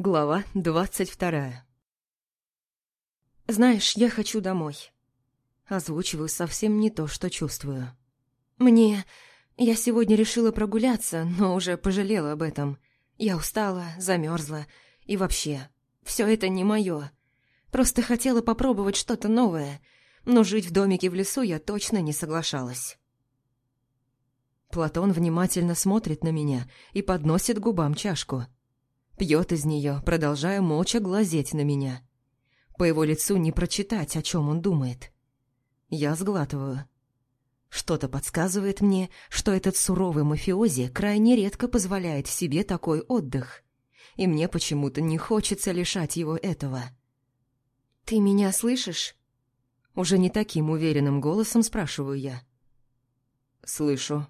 Глава двадцать вторая «Знаешь, я хочу домой». Озвучиваю совсем не то, что чувствую. «Мне... Я сегодня решила прогуляться, но уже пожалела об этом. Я устала, замерзла. И вообще, все это не мое. Просто хотела попробовать что-то новое, но жить в домике в лесу я точно не соглашалась». Платон внимательно смотрит на меня и подносит губам чашку. Пьет из нее, продолжая молча глазеть на меня. По его лицу не прочитать, о чем он думает. Я сглатываю. Что-то подсказывает мне, что этот суровый мафиози крайне редко позволяет себе такой отдых. И мне почему-то не хочется лишать его этого. «Ты меня слышишь?» Уже не таким уверенным голосом спрашиваю я. «Слышу»,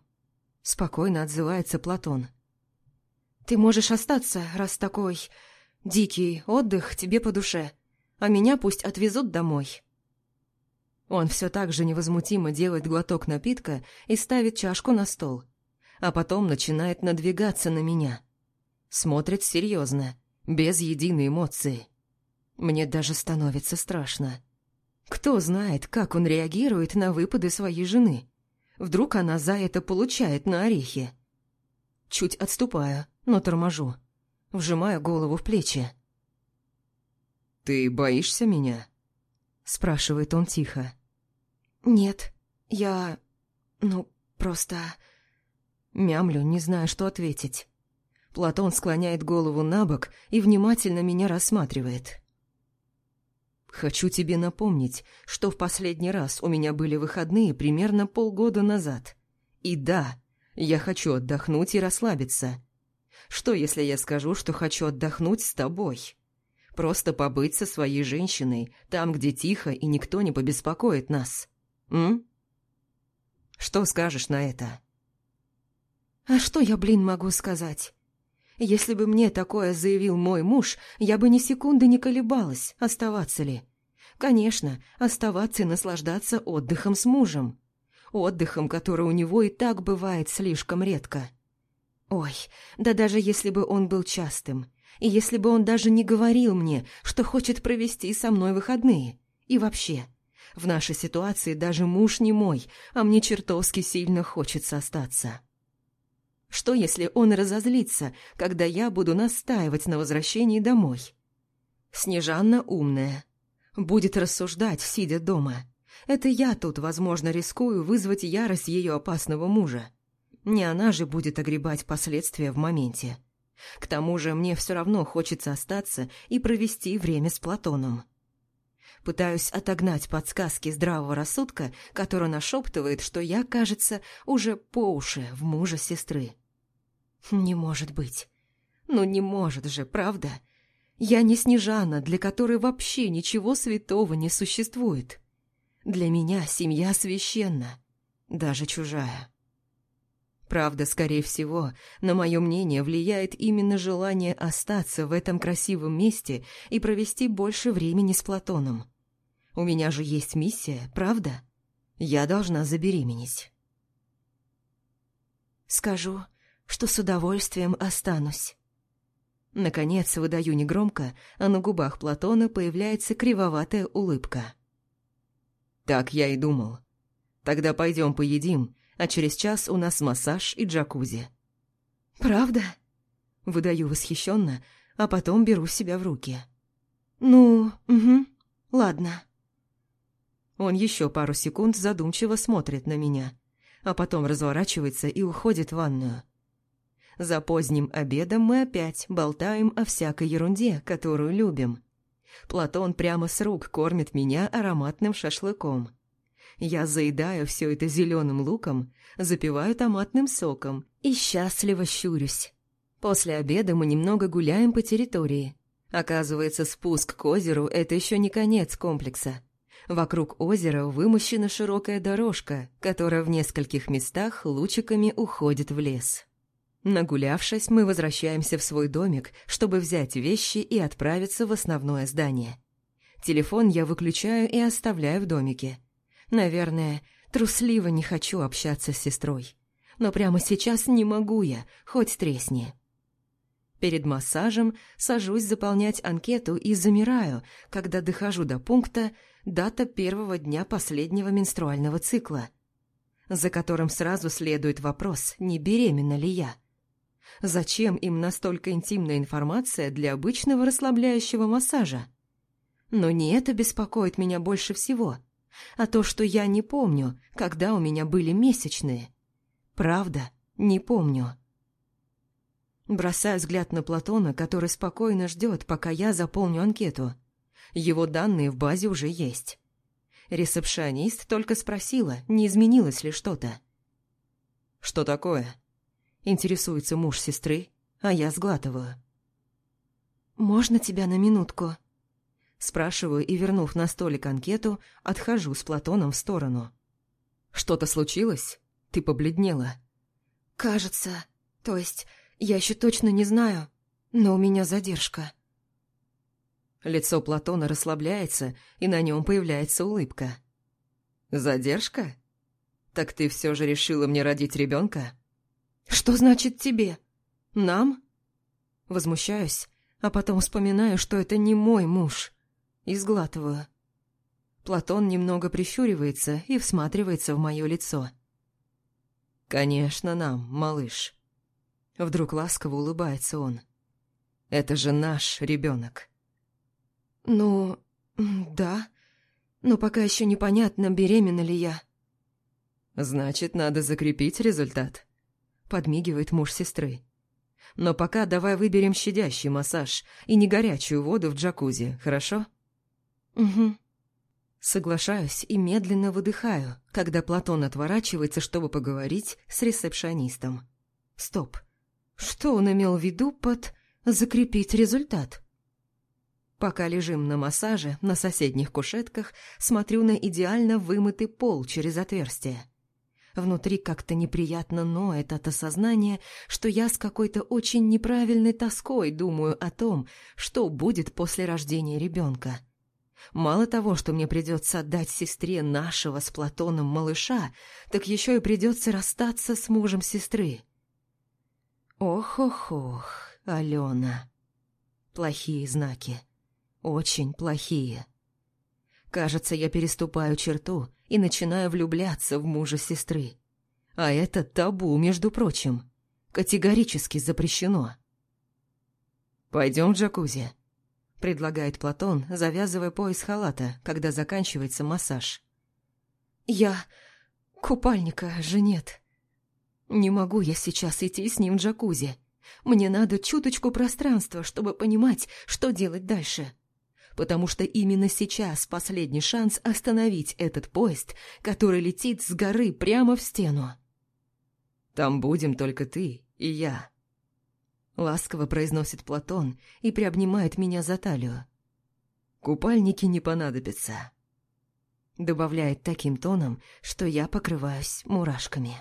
Спокойно отзывается Платон. «Ты можешь остаться, раз такой дикий отдых тебе по душе, а меня пусть отвезут домой». Он все так же невозмутимо делает глоток напитка и ставит чашку на стол, а потом начинает надвигаться на меня. Смотрит серьезно, без единой эмоции. Мне даже становится страшно. Кто знает, как он реагирует на выпады своей жены. Вдруг она за это получает на орехи. Чуть отступаю, но торможу. Вжимаю голову в плечи. «Ты боишься меня?» Спрашивает он тихо. «Нет, я... ну, просто...» Мямлю, не знаю, что ответить. Платон склоняет голову на бок и внимательно меня рассматривает. Хочу тебе напомнить, что в последний раз у меня были выходные примерно полгода назад. И да, я хочу отдохнуть и расслабиться. Что, если я скажу, что хочу отдохнуть с тобой? Просто побыть со своей женщиной, там, где тихо и никто не побеспокоит нас. М? Что скажешь на это? А что я, блин, могу сказать? Если бы мне такое заявил мой муж, я бы ни секунды не колебалась, оставаться ли. Конечно, оставаться и наслаждаться отдыхом с мужем. Отдыхом, который у него и так бывает слишком редко. Ой, да даже если бы он был частым, и если бы он даже не говорил мне, что хочет провести со мной выходные. И вообще, в нашей ситуации даже муж не мой, а мне чертовски сильно хочется остаться. Что, если он разозлится, когда я буду настаивать на возвращении домой? Снежанна умная. Будет рассуждать, сидя дома. Это я тут, возможно, рискую вызвать ярость ее опасного мужа. Не она же будет огребать последствия в моменте. К тому же мне все равно хочется остаться и провести время с Платоном. Пытаюсь отогнать подсказки здравого рассудка, который нашептывает, что я, кажется, уже по уши в мужа сестры. Не может быть. Ну не может же, правда? Я не Снежана, для которой вообще ничего святого не существует. Для меня семья священна, даже чужая. Правда, скорее всего, на мое мнение влияет именно желание остаться в этом красивом месте и провести больше времени с Платоном. У меня же есть миссия, правда? Я должна забеременеть. Скажу, что с удовольствием останусь. Наконец, выдаю негромко, а на губах Платона появляется кривоватая улыбка. Так я и думал. Тогда пойдем поедим, а через час у нас массаж и джакузи. Правда? Выдаю восхищенно, а потом беру себя в руки. Ну, угу, ладно. Он еще пару секунд задумчиво смотрит на меня, а потом разворачивается и уходит в ванную. За поздним обедом мы опять болтаем о всякой ерунде, которую любим. Платон прямо с рук кормит меня ароматным шашлыком. Я заедаю все это зеленым луком, запиваю томатным соком и счастливо щурюсь. После обеда мы немного гуляем по территории. Оказывается, спуск к озеру – это еще не конец комплекса. Вокруг озера вымощена широкая дорожка, которая в нескольких местах лучиками уходит в лес. Нагулявшись, мы возвращаемся в свой домик, чтобы взять вещи и отправиться в основное здание. Телефон я выключаю и оставляю в домике. Наверное, трусливо не хочу общаться с сестрой. Но прямо сейчас не могу я, хоть тресни. Перед массажем сажусь заполнять анкету и замираю, когда дохожу до пункта «Дата первого дня последнего менструального цикла», за которым сразу следует вопрос, не беременна ли я. Зачем им настолько интимная информация для обычного расслабляющего массажа? Но не это беспокоит меня больше всего, а то, что я не помню, когда у меня были месячные. Правда, не помню. Бросаю взгляд на Платона, который спокойно ждет, пока я заполню анкету. Его данные в базе уже есть. Ресепшионист только спросила, не изменилось ли что-то. «Что такое?» Интересуется муж сестры, а я сглатываю. «Можно тебя на минутку?» Спрашиваю и, вернув на столик анкету, отхожу с Платоном в сторону. «Что-то случилось? Ты побледнела?» «Кажется. То есть, я еще точно не знаю, но у меня задержка». Лицо Платона расслабляется, и на нем появляется улыбка. «Задержка? Так ты все же решила мне родить ребенка?» «Что значит тебе? Нам?» Возмущаюсь, а потом вспоминаю, что это не мой муж и сглатываю. Платон немного прищуривается и всматривается в мое лицо. «Конечно нам, малыш». Вдруг ласково улыбается он. «Это же наш ребенок». «Ну, да. Но пока еще непонятно, беременна ли я». «Значит, надо закрепить результат», — подмигивает муж сестры. «Но пока давай выберем щадящий массаж и не горячую воду в джакузи, хорошо?» «Угу». Соглашаюсь и медленно выдыхаю, когда Платон отворачивается, чтобы поговорить с ресепшонистом. Стоп. Что он имел в виду под «закрепить результат»? Пока лежим на массаже, на соседних кушетках, смотрю на идеально вымытый пол через отверстие. Внутри как-то неприятно ноет от осознания, что я с какой-то очень неправильной тоской думаю о том, что будет после рождения ребенка. Мало того, что мне придется отдать сестре нашего с Платоном малыша, так еще и придется расстаться с мужем сестры. Ох-ох-ох, Алена. Плохие знаки. Очень плохие. Кажется, я переступаю черту и начинаю влюбляться в мужа сестры. А это табу, между прочим. Категорически запрещено. «Пойдем в джакузи», — предлагает Платон, завязывая пояс халата, когда заканчивается массаж. «Я... купальника же нет. Не могу я сейчас идти с ним в джакузи. Мне надо чуточку пространства, чтобы понимать, что делать дальше. Потому что именно сейчас последний шанс остановить этот поезд, который летит с горы прямо в стену. Там будем только ты и я». Ласково произносит Платон и приобнимает меня за талию. «Купальники не понадобятся», добавляет таким тоном, что я покрываюсь мурашками.